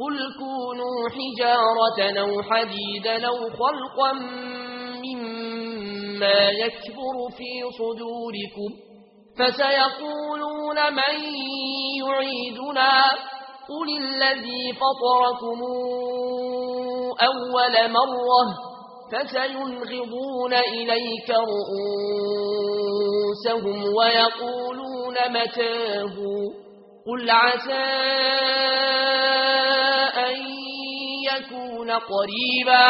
قل كونوا حجارة لو حديد أو خلقا مما يكبر في صدوركم فسيقولون من يعيدنا قل الذي فطركم أول مرة فسينغضون إليك رؤوسهم ويقولون متاهوا قل عسى أن يكون قريبا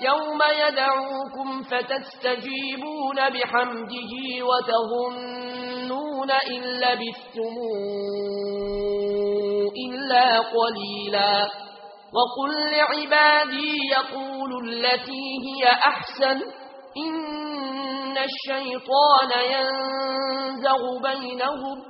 يوم يدعوكم فتستجيبون بحمده وتظنون إن لبثتموا إلا قليلا وقل لعبادي يقول التي هي أحسن إن الشيطان ينزغ بينهم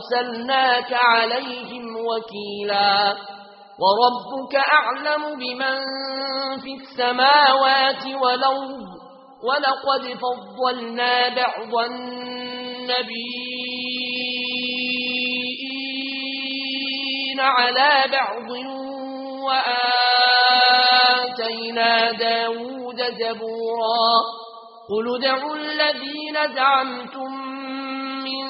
أرسلناك عليهم وكيلا. وربك أعلم بمن في السماوات وَلَوْهُ ولقد فضلنا بعض النبيين على بعض وآتينا داود زبورا. قل دعوا الذين دعمتم من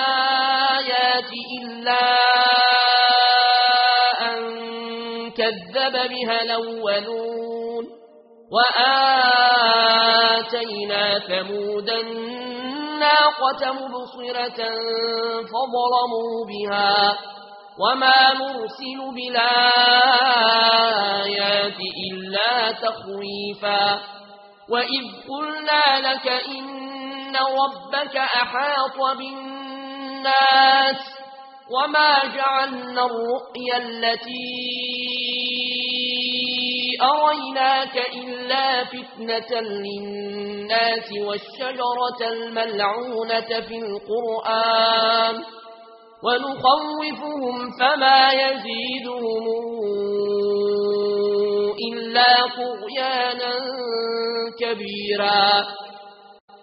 الآيات إلا أن كذب بها الأولون وآتينا ثمود الناقة مبصرة فظلموا بها وما نرسل بالآيات إلا تخويفا وإذ قلنا لك إن ان ربك احاط بالناس وما جعلنا الرؤيا التي اريناك الا فتنه للناس والشجره الملعونه في القران ونخوفهم فما يزيدهم الا طغيانا كبيرا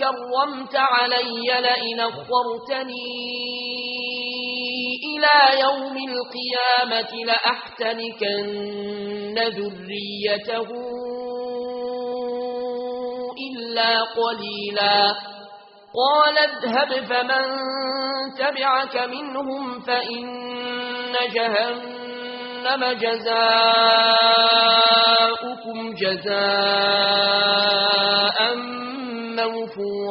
كرمت علي لئن أخرتني إلى يوم القيامة لأحتنكن ذريته إلا قليلا. قال اذهب فمن تبعك منهم فإن جهنم جزاؤكم جزاؤكم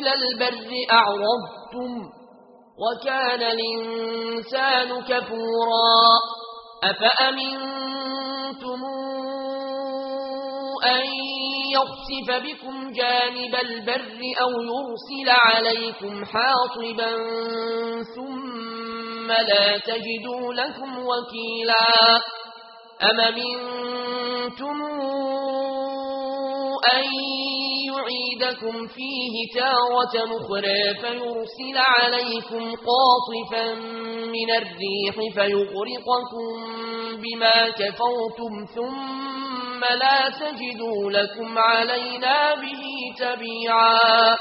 إلى البر أعرضتم وكان الإنسان كفورا أفأمنتم أن يخسف بكم جانب البر أو يرسل عليكم حاطبا ثم لا تجدوا لكم وكيلا أم منتم أن يعيدكم فيه تارة أخرى فيرسل عليكم قَاصِفًا من الريح فيغرقكم بما كفرتم ثم لا تجدوا لكم علينا به تبيعا